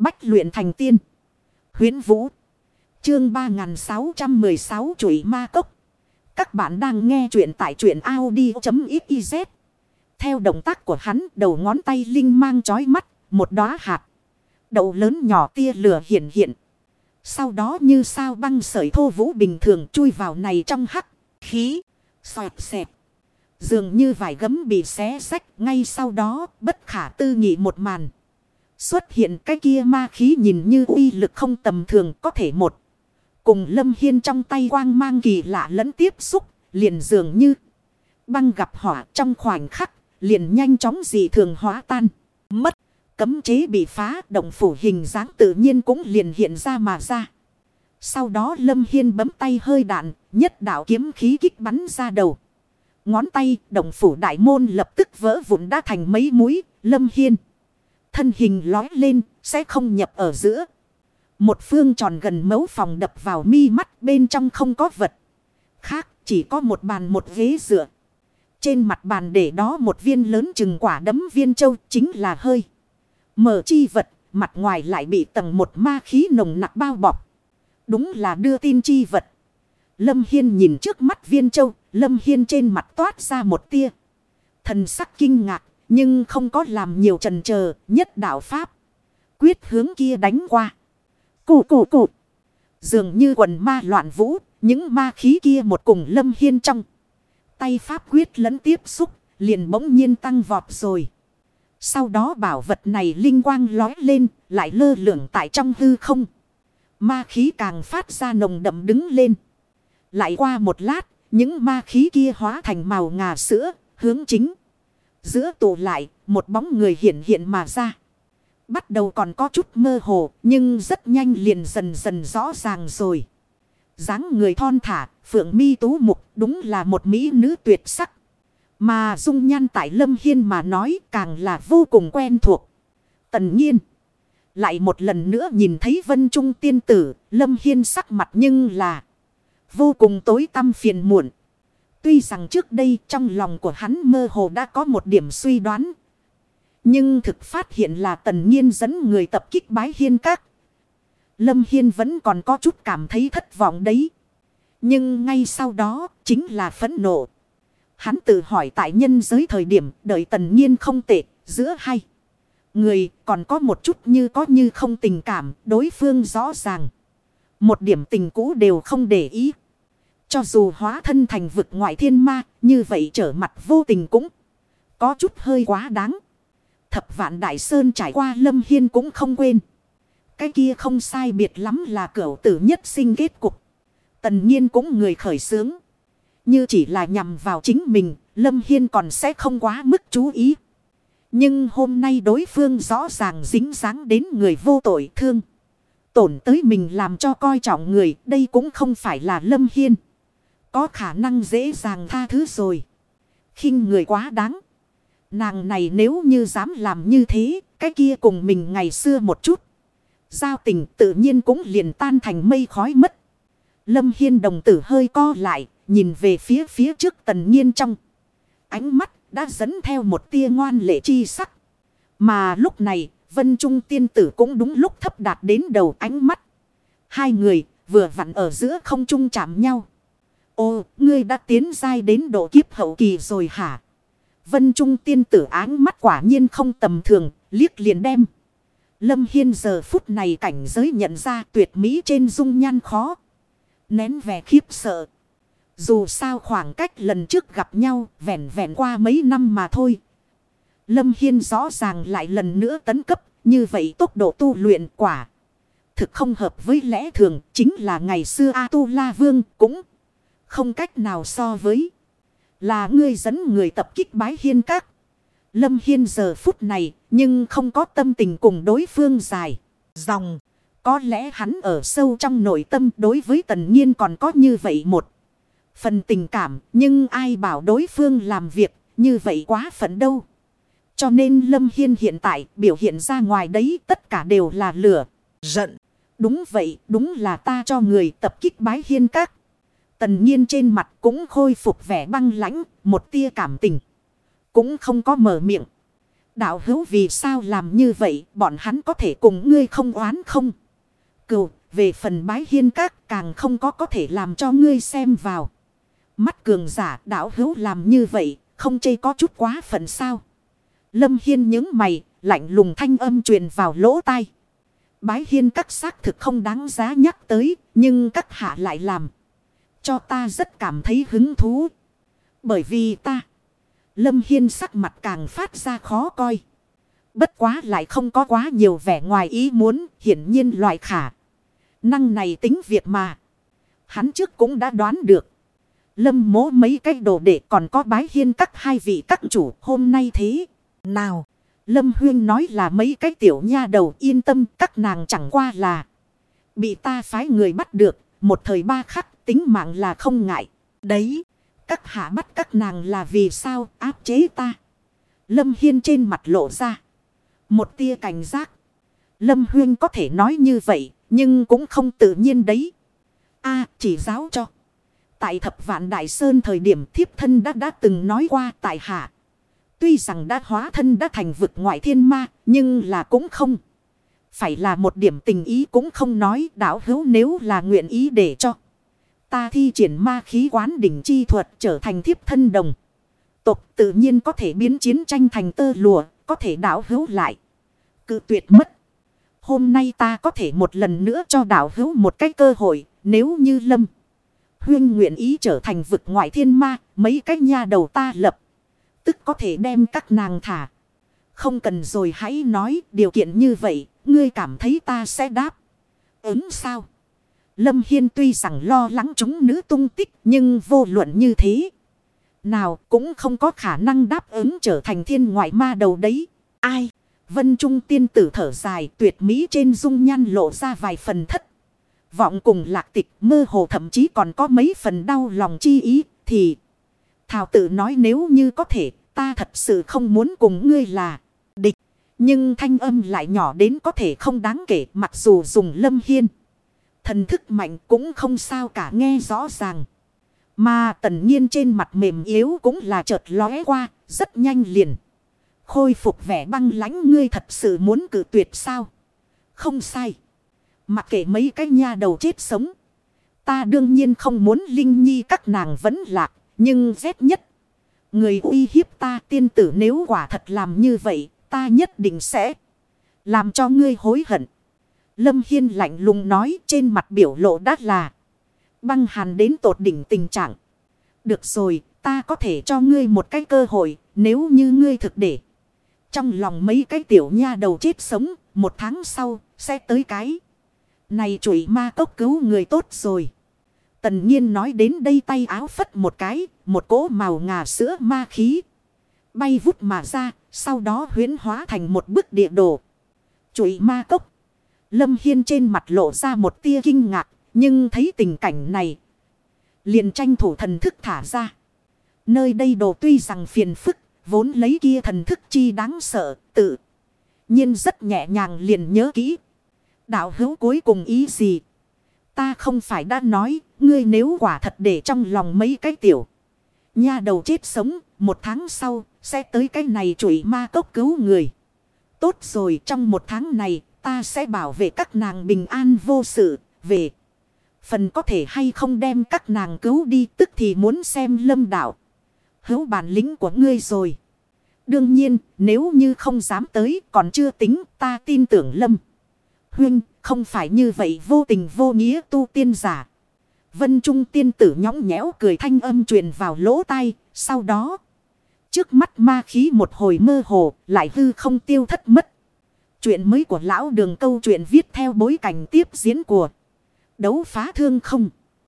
Bách luyện thành tiên. Huyến Vũ. Chương 3616 chuỗi ma cốc. Các bạn đang nghe truyện tại truyện Audi.xyz. Theo động tác của hắn, đầu ngón tay linh mang chói mắt. Một đóa hạt. Đậu lớn nhỏ tia lửa hiện hiện. Sau đó như sao băng sợi thô vũ bình thường chui vào này trong hắc. Khí. Xoẹt xẹp. Dường như vải gấm bị xé sách. Ngay sau đó bất khả tư nghị một màn. Xuất hiện cái kia ma khí nhìn như uy lực không tầm thường có thể một. Cùng Lâm Hiên trong tay quang mang kỳ lạ lẫn tiếp xúc, liền dường như băng gặp hỏa trong khoảnh khắc, liền nhanh chóng dị thường hóa tan. Mất, cấm chế bị phá, động phủ hình dáng tự nhiên cũng liền hiện ra mà ra. Sau đó Lâm Hiên bấm tay hơi đạn, nhất đạo kiếm khí kích bắn ra đầu. Ngón tay, động phủ đại môn lập tức vỡ vụn đã thành mấy mũi, Lâm Hiên. Thân hình lói lên, sẽ không nhập ở giữa. Một phương tròn gần mấu phòng đập vào mi mắt bên trong không có vật. Khác chỉ có một bàn một ghế dựa. Trên mặt bàn để đó một viên lớn chừng quả đấm viên châu chính là hơi. Mở chi vật, mặt ngoài lại bị tầng một ma khí nồng nặc bao bọc. Đúng là đưa tin chi vật. Lâm Hiên nhìn trước mắt viên châu, Lâm Hiên trên mặt toát ra một tia. Thần sắc kinh ngạc, nhưng không có làm nhiều trần chờ nhất đạo Pháp. Quyết hướng kia đánh qua. Cụ cụ cụ. Dường như quần ma loạn vũ, những ma khí kia một cùng lâm hiên trong. Tay Pháp quyết lẫn tiếp xúc, liền bỗng nhiên tăng vọt rồi. Sau đó bảo vật này linh quang lói lên, lại lơ lửng tại trong hư không. Ma khí càng phát ra nồng đậm đứng lên. Lại qua một lát, những ma khí kia hóa thành màu ngà sữa, hướng chính. Giữa tụ lại, một bóng người hiện hiện mà ra. Bắt đầu còn có chút mơ hồ, nhưng rất nhanh liền dần dần rõ ràng rồi. dáng người thon thả, phượng mi tú mục, đúng là một mỹ nữ tuyệt sắc. Mà dung nhan tại Lâm Hiên mà nói càng là vô cùng quen thuộc. Tần nhiên. Lại một lần nữa nhìn thấy vân trung tiên tử, Lâm Hiên sắc mặt nhưng là vô cùng tối tâm phiền muộn. Tuy rằng trước đây trong lòng của hắn mơ hồ đã có một điểm suy đoán. Nhưng thực phát hiện là tần nhiên dẫn người tập kích bái hiên các. Lâm Hiên vẫn còn có chút cảm thấy thất vọng đấy. Nhưng ngay sau đó chính là phẫn nộ. Hắn tự hỏi tại nhân giới thời điểm đợi tần nhiên không tệ, giữa hai. Người còn có một chút như có như không tình cảm, đối phương rõ ràng. Một điểm tình cũ đều không để ý. Cho dù hóa thân thành vực ngoại thiên ma, như vậy trở mặt vô tình cũng có chút hơi quá đáng. Thập vạn đại sơn trải qua lâm hiên cũng không quên. Cái kia không sai biệt lắm là cửu tử nhất sinh kết cục. Tần nhiên cũng người khởi sướng. Như chỉ là nhằm vào chính mình, lâm hiên còn sẽ không quá mức chú ý. Nhưng hôm nay đối phương rõ ràng dính dáng đến người vô tội thương. Tổn tới mình làm cho coi trọng người, đây cũng không phải là lâm hiên. Có khả năng dễ dàng tha thứ rồi. khinh người quá đáng. Nàng này nếu như dám làm như thế, cái kia cùng mình ngày xưa một chút. Giao tình tự nhiên cũng liền tan thành mây khói mất. Lâm Hiên đồng tử hơi co lại, nhìn về phía phía trước tần nhiên trong. Ánh mắt đã dẫn theo một tia ngoan lệ chi sắc. Mà lúc này, Vân Trung tiên tử cũng đúng lúc thấp đạt đến đầu ánh mắt. Hai người vừa vặn ở giữa không trung chạm nhau. Ô, ngươi đã tiến dai đến độ kiếp hậu kỳ rồi hả? Vân Trung tiên tử áng mắt quả nhiên không tầm thường, liếc liền đem. Lâm Hiên giờ phút này cảnh giới nhận ra tuyệt mỹ trên dung nhan khó. Nén vẻ khiếp sợ. Dù sao khoảng cách lần trước gặp nhau vẹn vẹn qua mấy năm mà thôi. Lâm Hiên rõ ràng lại lần nữa tấn cấp. Như vậy tốc độ tu luyện quả. Thực không hợp với lẽ thường chính là ngày xưa A-tu-la vương cũng không cách nào so với. Là ngươi dẫn người tập kích bái hiên các. Lâm Hiên giờ phút này nhưng không có tâm tình cùng đối phương dài. Dòng. Có lẽ hắn ở sâu trong nội tâm đối với tần nhiên còn có như vậy một. Phần tình cảm nhưng ai bảo đối phương làm việc như vậy quá phận đâu. Cho nên Lâm Hiên hiện tại biểu hiện ra ngoài đấy tất cả đều là lửa, giận. Đúng vậy, đúng là ta cho người tập kích bái hiên các. Tần nhiên trên mặt cũng khôi phục vẻ băng lãnh, một tia cảm tình. Cũng không có mở miệng. Đạo hữu vì sao làm như vậy, bọn hắn có thể cùng ngươi không oán không? cựu về phần bái hiên các càng không có có thể làm cho ngươi xem vào. Mắt cường giả đạo hữu làm như vậy, không chê có chút quá phận sao. Lâm Hiên những mày, lạnh lùng thanh âm truyền vào lỗ tai. Bái hiên các xác thực không đáng giá nhắc tới, nhưng các hạ lại làm. Cho ta rất cảm thấy hứng thú. Bởi vì ta, Lâm Hiên sắc mặt càng phát ra khó coi. Bất quá lại không có quá nhiều vẻ ngoài ý muốn, hiển nhiên loại khả. Năng này tính việc mà. Hắn trước cũng đã đoán được. Lâm mố mấy cái đồ để còn có bái hiên các hai vị các chủ hôm nay thế. Nào, Lâm Huyên nói là mấy cái tiểu nha đầu yên tâm các nàng chẳng qua là. Bị ta phái người bắt được, một thời ba khắc tính mạng là không ngại. Đấy, các hạ bắt các nàng là vì sao áp chế ta. Lâm Hiên trên mặt lộ ra. Một tia cảnh giác. Lâm Huyên có thể nói như vậy, nhưng cũng không tự nhiên đấy. a chỉ giáo cho. Tại thập vạn Đại Sơn thời điểm thiếp thân đã đã từng nói qua tại hạ. Tuy rằng đã hóa thân đã thành vực ngoại thiên ma, nhưng là cũng không. Phải là một điểm tình ý cũng không nói đảo hữu nếu là nguyện ý để cho. Ta thi triển ma khí quán đỉnh chi thuật trở thành thiếp thân đồng. Tộc tự nhiên có thể biến chiến tranh thành tơ lùa, có thể đảo hữu lại. Cự tuyệt mất. Hôm nay ta có thể một lần nữa cho đảo hữu một cái cơ hội, nếu như lâm. Huyên nguyện ý trở thành vực ngoại thiên ma, mấy cái nha đầu ta lập. Tức có thể đem các nàng thả. Không cần rồi hãy nói điều kiện như vậy, ngươi cảm thấy ta sẽ đáp. Ứng sao? Lâm Hiên tuy rằng lo lắng chúng nữ tung tích nhưng vô luận như thế. Nào cũng không có khả năng đáp ứng trở thành thiên ngoại ma đầu đấy. Ai? Vân Trung tiên tử thở dài tuyệt mỹ trên dung nhan lộ ra vài phần thất. Vọng cùng lạc tịch mơ hồ thậm chí còn có mấy phần đau lòng chi ý thì... Thảo tự nói nếu như có thể ta thật sự không muốn cùng ngươi là địch. Nhưng thanh âm lại nhỏ đến có thể không đáng kể mặc dù dùng lâm hiên. Thần thức mạnh cũng không sao cả nghe rõ ràng. Mà tần nhiên trên mặt mềm yếu cũng là chợt lóe qua, rất nhanh liền. Khôi phục vẻ băng lãnh ngươi thật sự muốn cử tuyệt sao? Không sai. Mặc kệ mấy cái nha đầu chết sống. Ta đương nhiên không muốn Linh Nhi các nàng vẫn lạc, nhưng rét nhất. Người uy hiếp ta tiên tử nếu quả thật làm như vậy, ta nhất định sẽ làm cho ngươi hối hận. Lâm Hiên lạnh lùng nói trên mặt biểu lộ đắt là băng hàn đến tột đỉnh tình trạng. Được rồi, ta có thể cho ngươi một cái cơ hội nếu như ngươi thực để. Trong lòng mấy cái tiểu nha đầu chết sống, một tháng sau, sẽ tới cái. Này chuỗi ma cốc cứu người tốt rồi. Tần nhiên nói đến đây tay áo phất một cái, một cỗ màu ngà sữa ma khí. Bay vút mà ra, sau đó huyến hóa thành một bức địa đồ. Chuỗi ma cốc. Lâm Hiên trên mặt lộ ra một tia kinh ngạc, nhưng thấy tình cảnh này. liền tranh thủ thần thức thả ra. Nơi đây đồ tuy rằng phiền phức, vốn lấy kia thần thức chi đáng sợ, tự. nhiên rất nhẹ nhàng liền nhớ kỹ. Đạo hữu cuối cùng ý gì? Ta không phải đã nói, ngươi nếu quả thật để trong lòng mấy cái tiểu. Nha đầu chết sống, một tháng sau, sẽ tới cái này chuỗi ma cốc cứu người. Tốt rồi, trong một tháng này, ta sẽ bảo vệ các nàng bình an vô sự, về. Phần có thể hay không đem các nàng cứu đi tức thì muốn xem lâm đạo. Hữu bản lĩnh của ngươi rồi. Đương nhiên, nếu như không dám tới còn chưa tính ta tin tưởng lâm. Huynh, không phải như vậy vô tình vô nghĩa tu tiên giả. Vân Trung tiên tử nhõng nhẽo cười thanh âm truyền vào lỗ tai, sau đó. Trước mắt ma khí một hồi mơ hồ, lại hư không tiêu thất mất. Chuyện mới của lão đường câu chuyện viết theo bối cảnh tiếp diễn của đấu phá thương không.